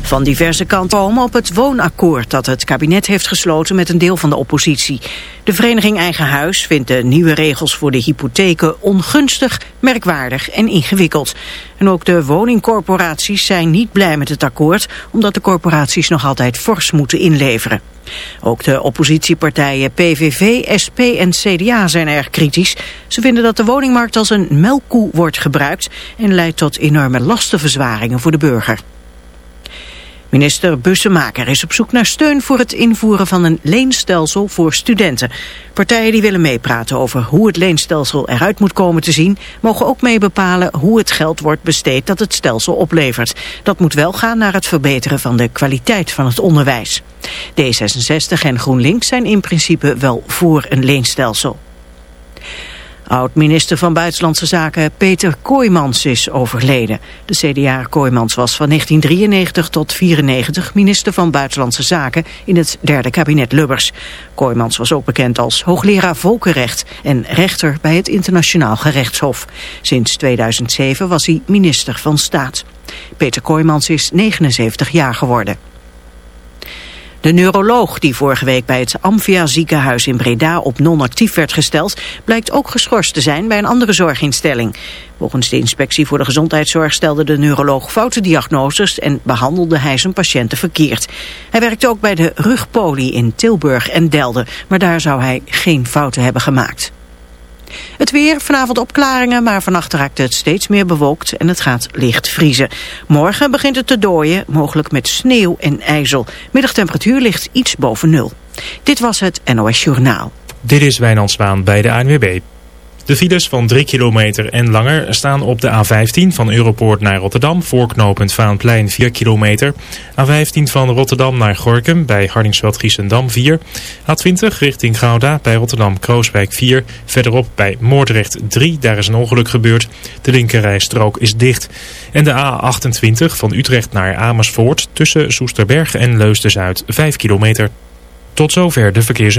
Van diverse kanten komen op het woonakkoord dat het kabinet heeft gesloten met een deel van de oppositie. De vereniging Eigen Huis vindt de nieuwe regels voor de hypotheken ongunstig, merkwaardig en ingewikkeld. En ook de woningcorporaties zijn niet blij met het akkoord, omdat de corporaties nog altijd fors moeten inleveren. Ook de oppositiepartijen PVV, SP en CDA zijn erg kritisch. Ze vinden dat de woningmarkt als een melkkoe wordt gebruikt en leidt tot enorme lastenverzwaringen voor de burger. Minister Bussemaker is op zoek naar steun voor het invoeren van een leenstelsel voor studenten. Partijen die willen meepraten over hoe het leenstelsel eruit moet komen te zien... mogen ook mee bepalen hoe het geld wordt besteed dat het stelsel oplevert. Dat moet wel gaan naar het verbeteren van de kwaliteit van het onderwijs. D66 en GroenLinks zijn in principe wel voor een leenstelsel. Oud-minister van Buitenlandse Zaken Peter Kooijmans is overleden. De CDA Kooijmans was van 1993 tot 94 minister van Buitenlandse Zaken in het derde kabinet Lubbers. Kooijmans was ook bekend als hoogleraar volkenrecht en rechter bij het Internationaal Gerechtshof. Sinds 2007 was hij minister van Staat. Peter Kooijmans is 79 jaar geworden. De neuroloog die vorige week bij het Amphia ziekenhuis in Breda op non-actief werd gesteld, blijkt ook geschorst te zijn bij een andere zorginstelling. Volgens de inspectie voor de gezondheidszorg stelde de neuroloog foute diagnoses en behandelde hij zijn patiënten verkeerd. Hij werkte ook bij de rugpolie in Tilburg en Delden, maar daar zou hij geen fouten hebben gemaakt. Het weer, vanavond opklaringen, maar vannacht raakt het steeds meer bewolkt en het gaat licht vriezen. Morgen begint het te dooien, mogelijk met sneeuw en ijzel. Middagtemperatuur ligt iets boven nul. Dit was het NOS Journaal. Dit is Wijnand bij de ANWB. De files van 3 kilometer en langer staan op de A15 van Europoort naar Rotterdam, voorknopend Vaanplein 4 kilometer. A15 van Rotterdam naar Gorkum bij Hardingsveld-Giessendam 4. A20 richting Gouda bij Rotterdam-Krooswijk 4. Verderop bij Moordrecht 3, daar is een ongeluk gebeurd. De linkerrijstrook is dicht. En de A28 van Utrecht naar Amersfoort tussen Soesterberg en Leusden-Zuid 5 kilometer. Tot zover de verkeers.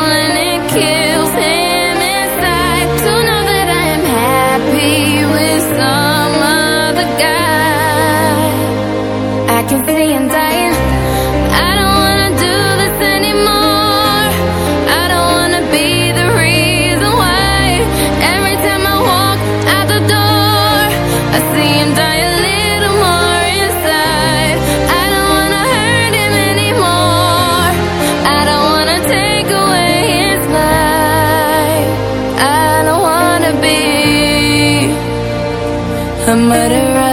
Murderer.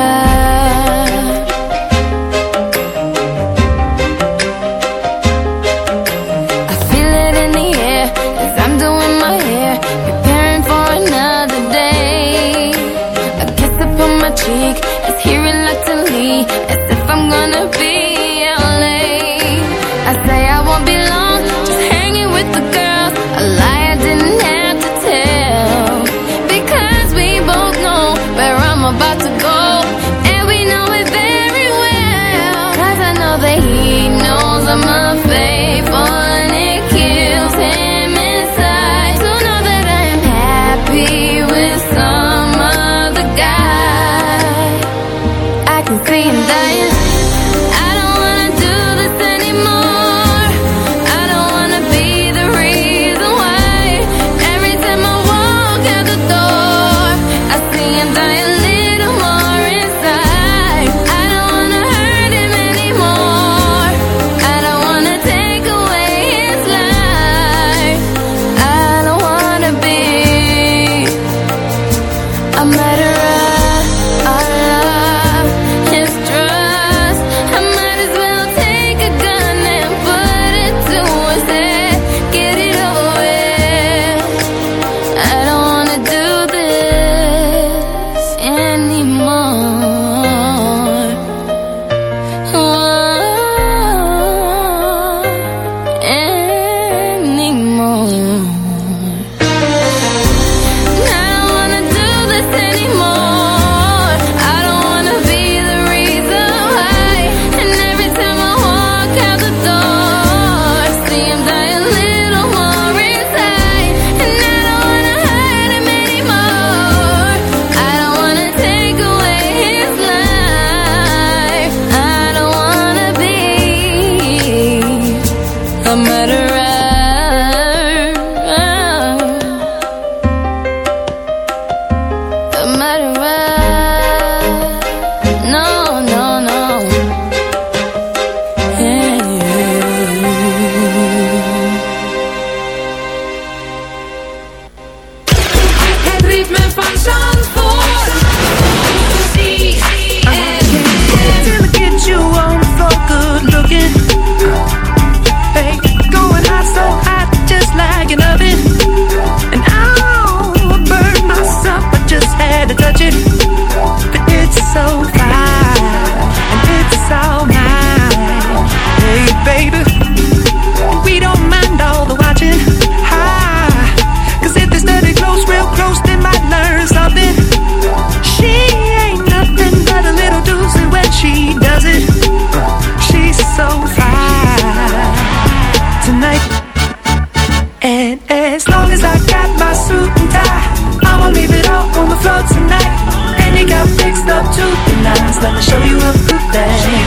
Let me show you a good thing.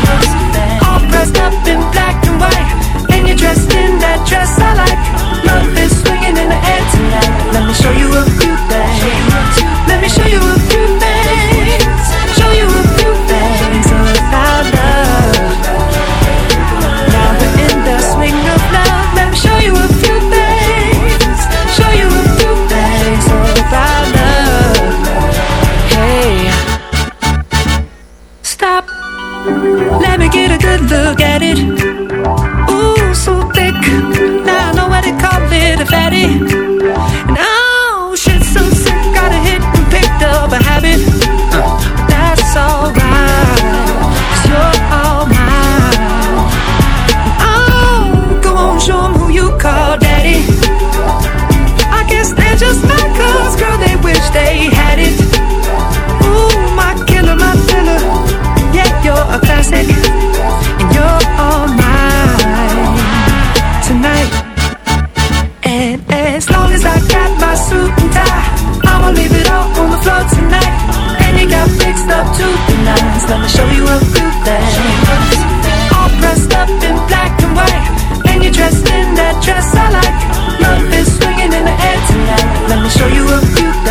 flow tonight. And you got fixed up to the nines. Gonna show you a few things. All dressed up in black and white. And you're dressed in that dress I like. Love is swinging in the air tonight. Let me show you a few things.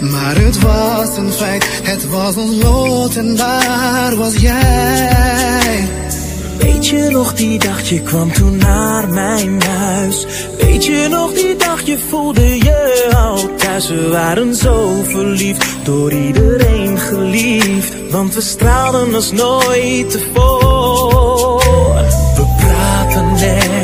Maar het was een feit. Het was ons lot en daar was jij. Weet je nog die dag je kwam toen naar mijn huis? Weet je nog die dag je voelde je al thuis? We waren zo verliefd, door iedereen geliefd. Want we straalden als nooit tevoren. We praten en we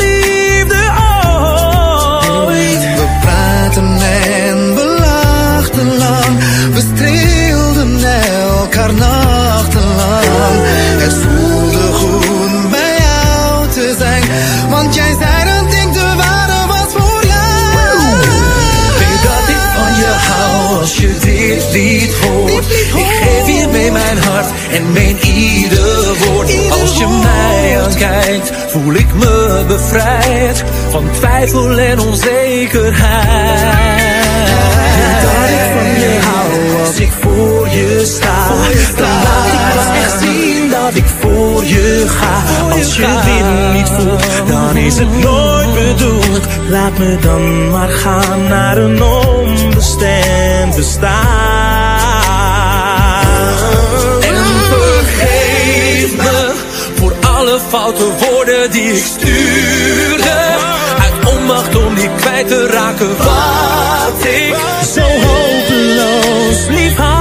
lied hoort. Ik geef je mee mijn hart en meen ieder woord. Als je mij aankijkt, voel ik me bevrijd van twijfel en onzekerheid. Dat ik van je hou als ik voor je sta. Dan laat ik pas echt zien dat ik voor je ga. Als je dit niet voelt, dan is het nooit bedoeld. Laat me dan maar gaan naar een onbestemd bestaan. En vergeef me voor alle foute woorden die ik stuurde. Uit onmacht om die kwijt te raken wat ik zo hopeloos lief had.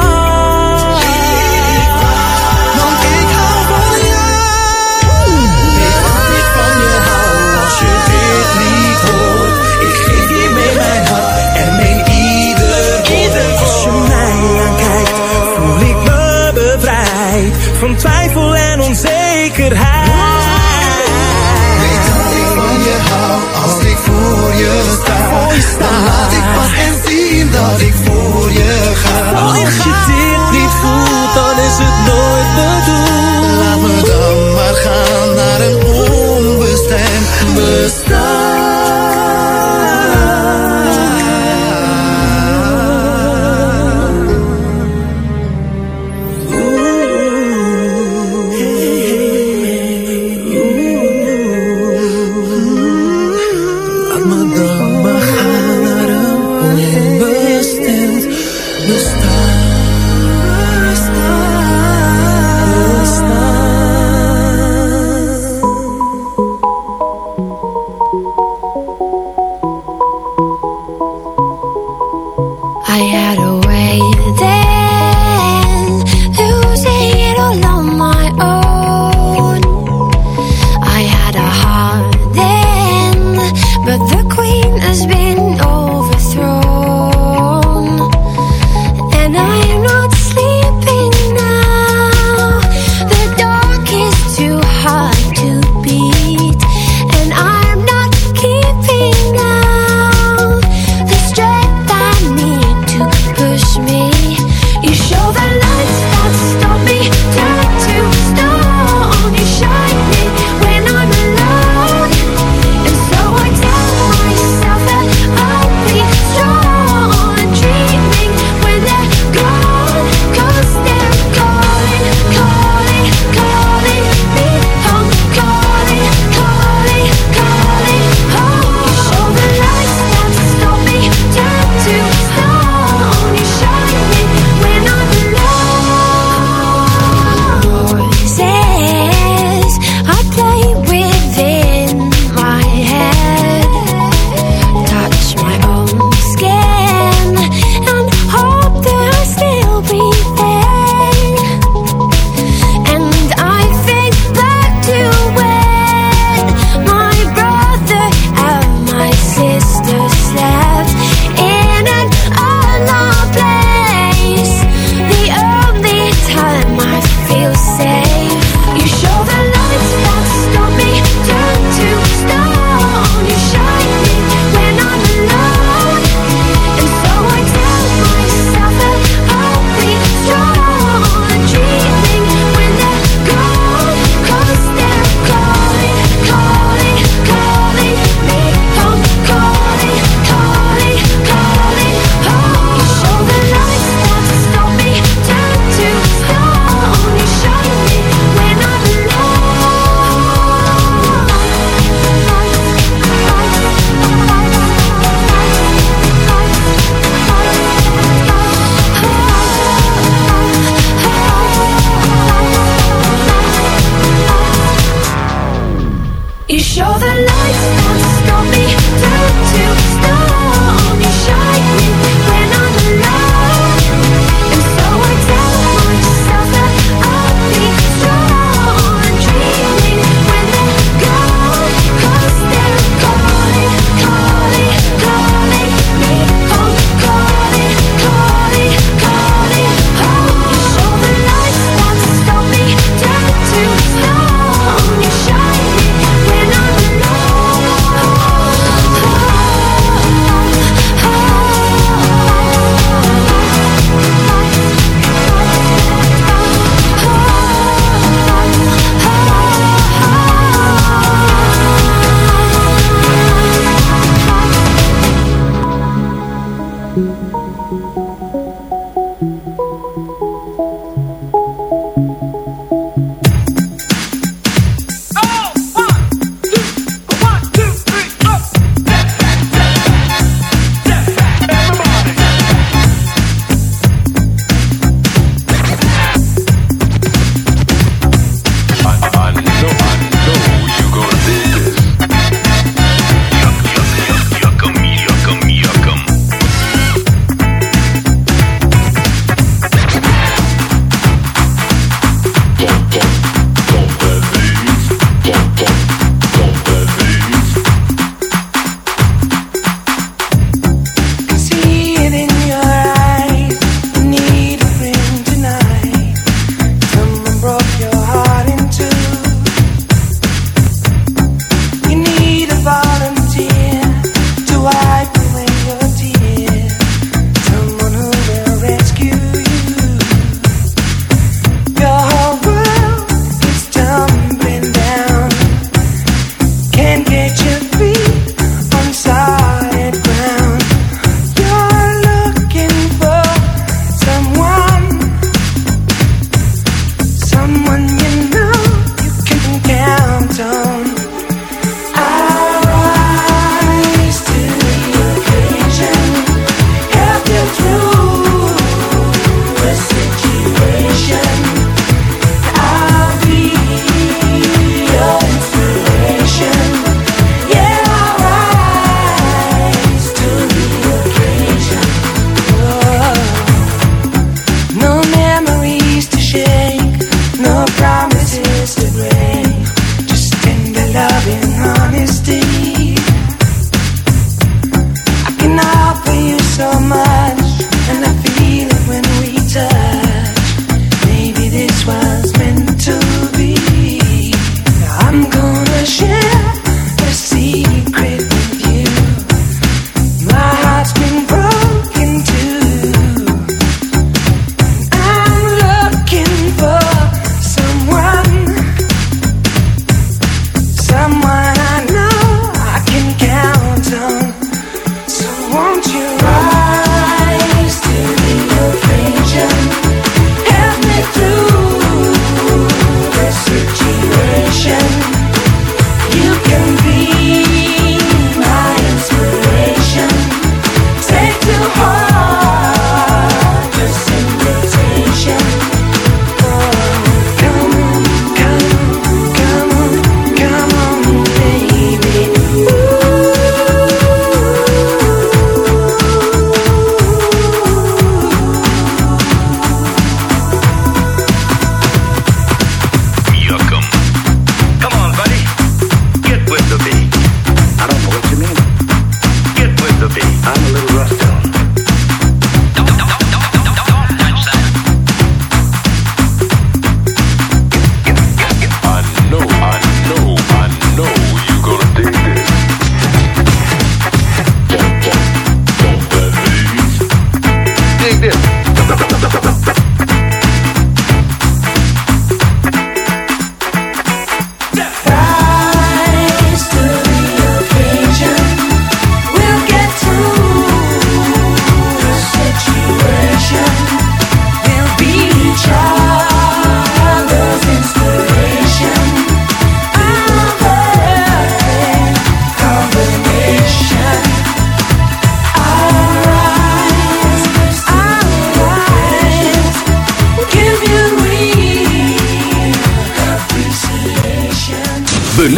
Laat ik pas echt zien dat ik voor je ga. Als je dit niet voelt, dan is het nooit bedoeld. Laat me dan maar gaan naar een onbestemd Laat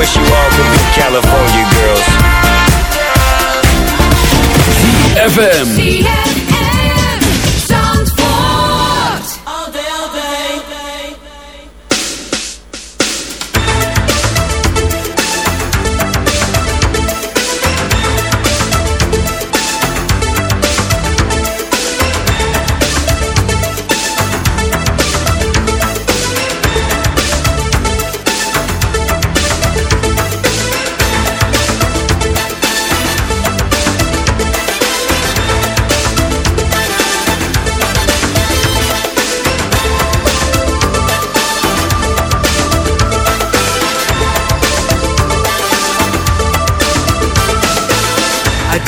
Wish you all could be California girls. FM.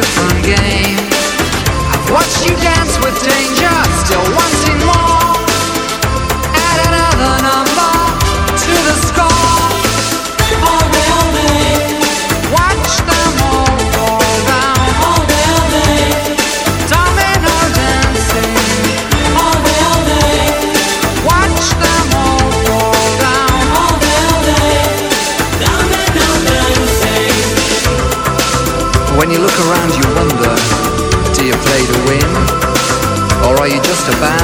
different game. I've watched you dance with danger, ¡Bye!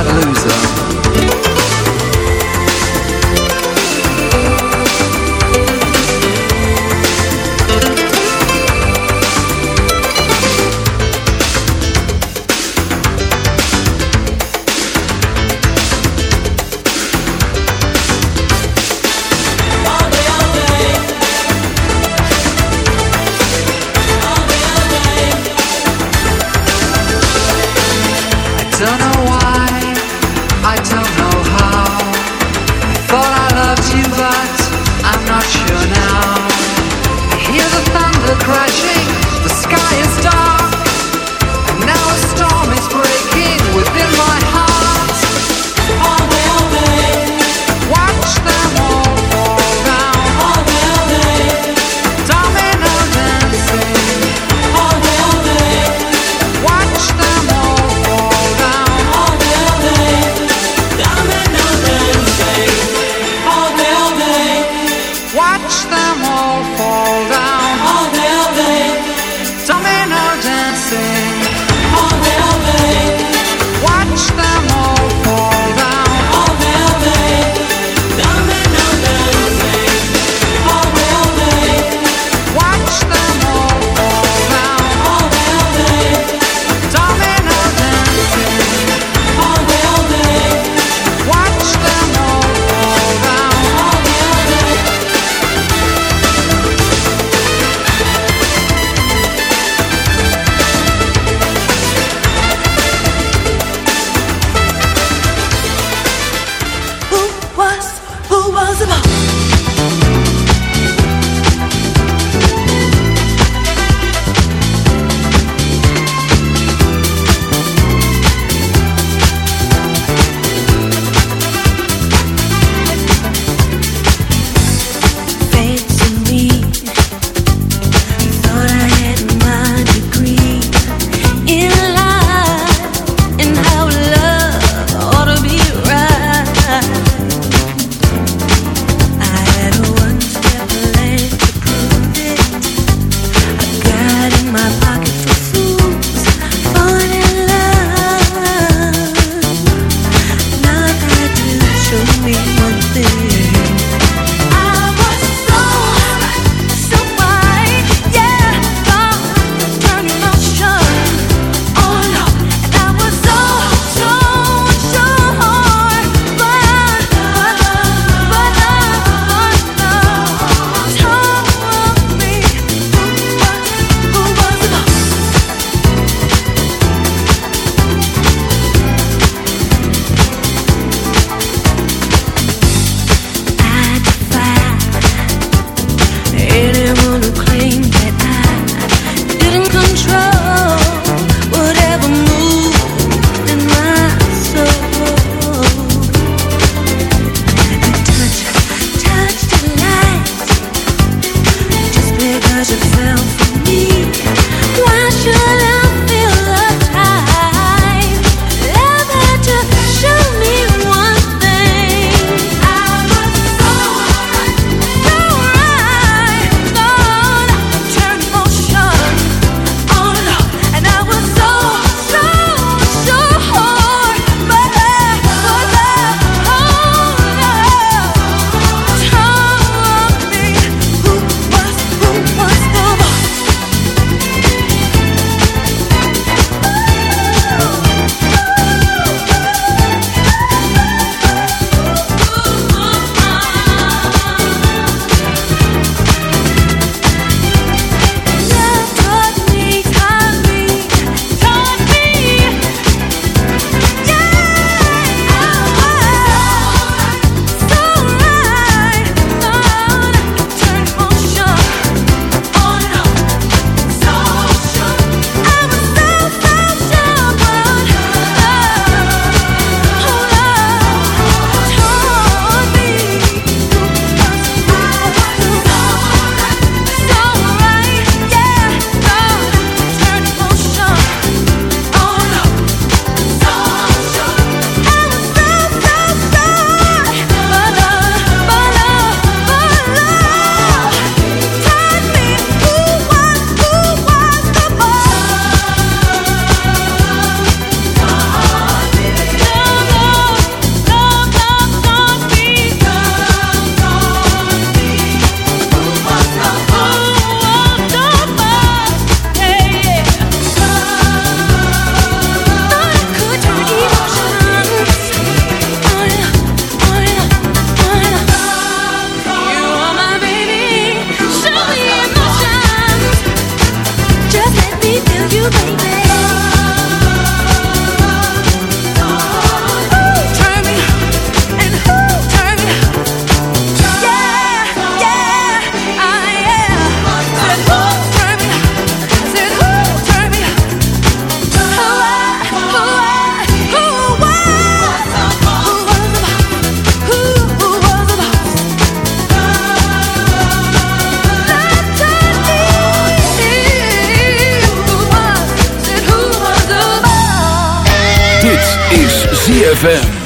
ZFM.